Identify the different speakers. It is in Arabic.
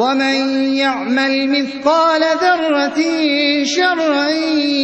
Speaker 1: ومن يعمل مثقال ذرة شرا يره